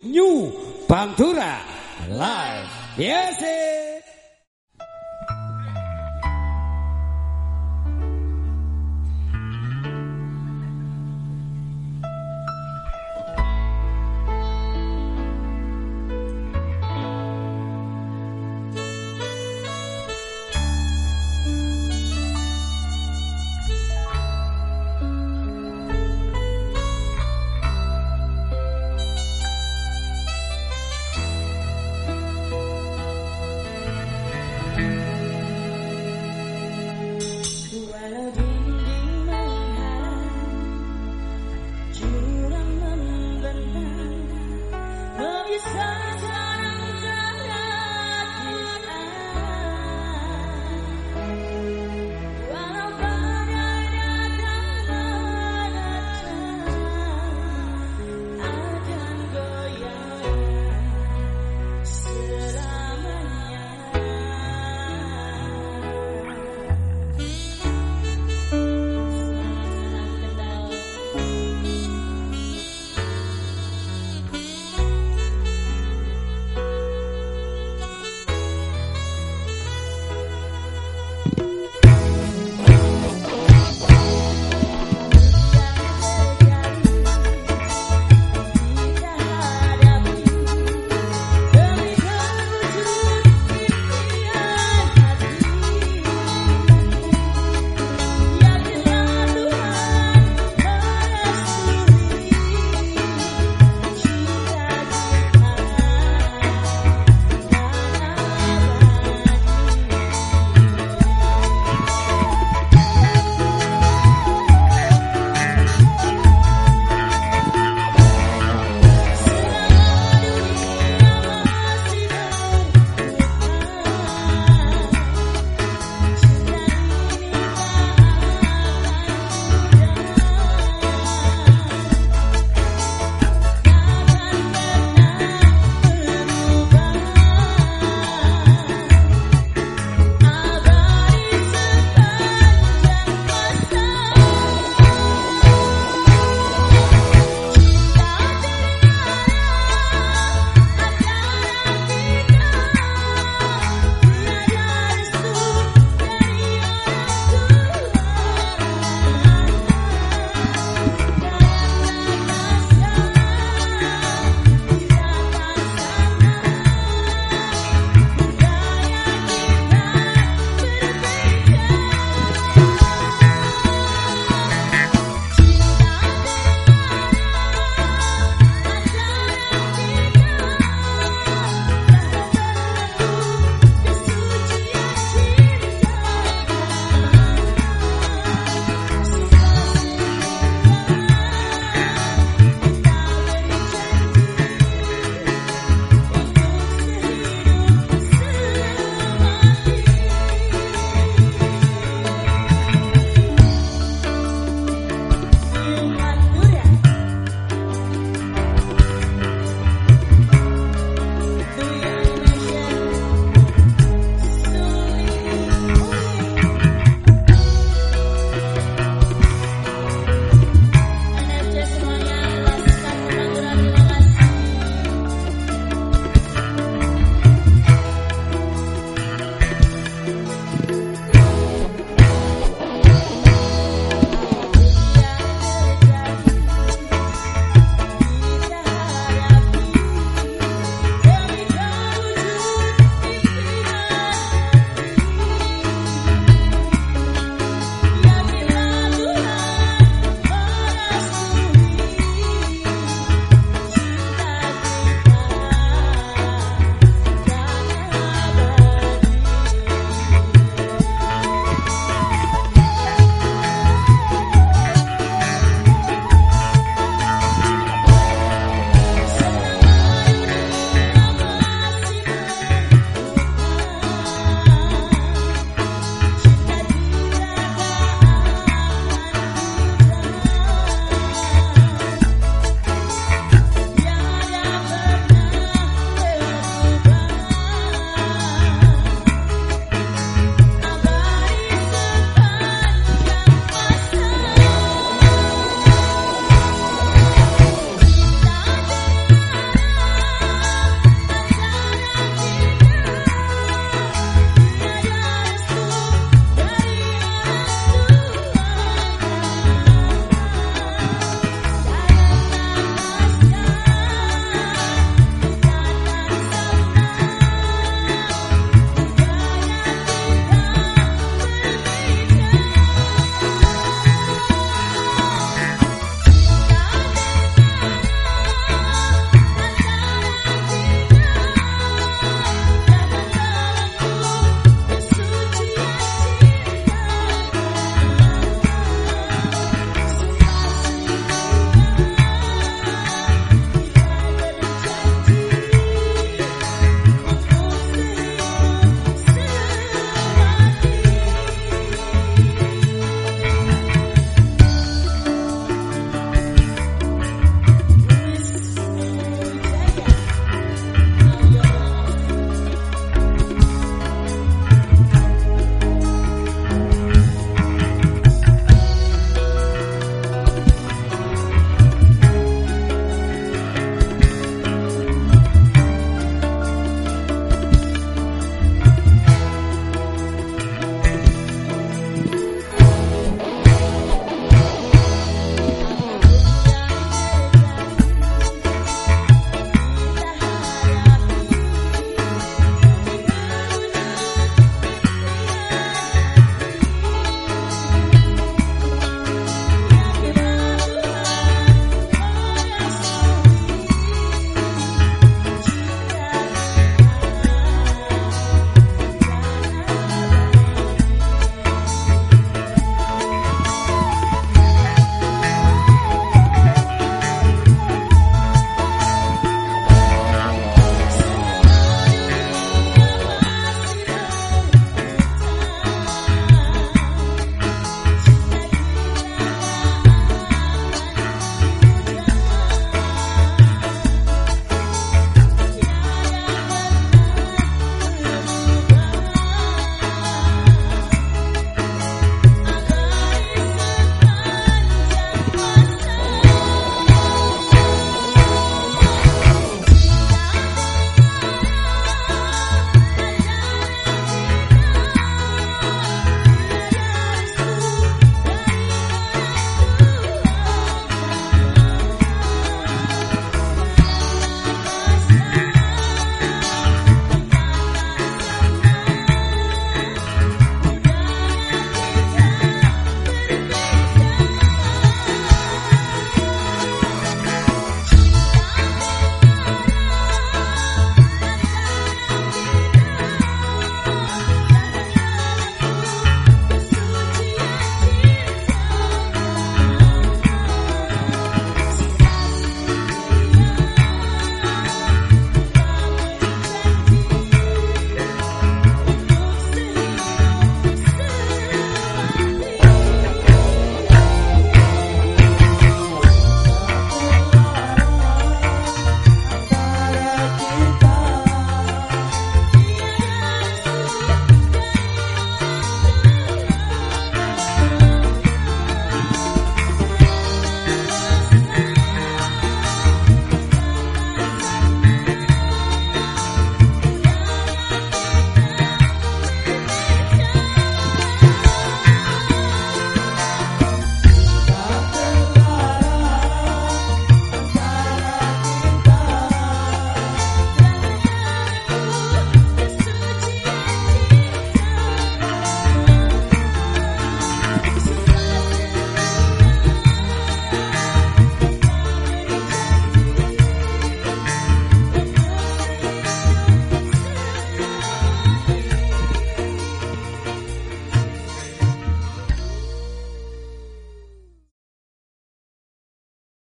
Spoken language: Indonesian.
New Pantura Live. Yes.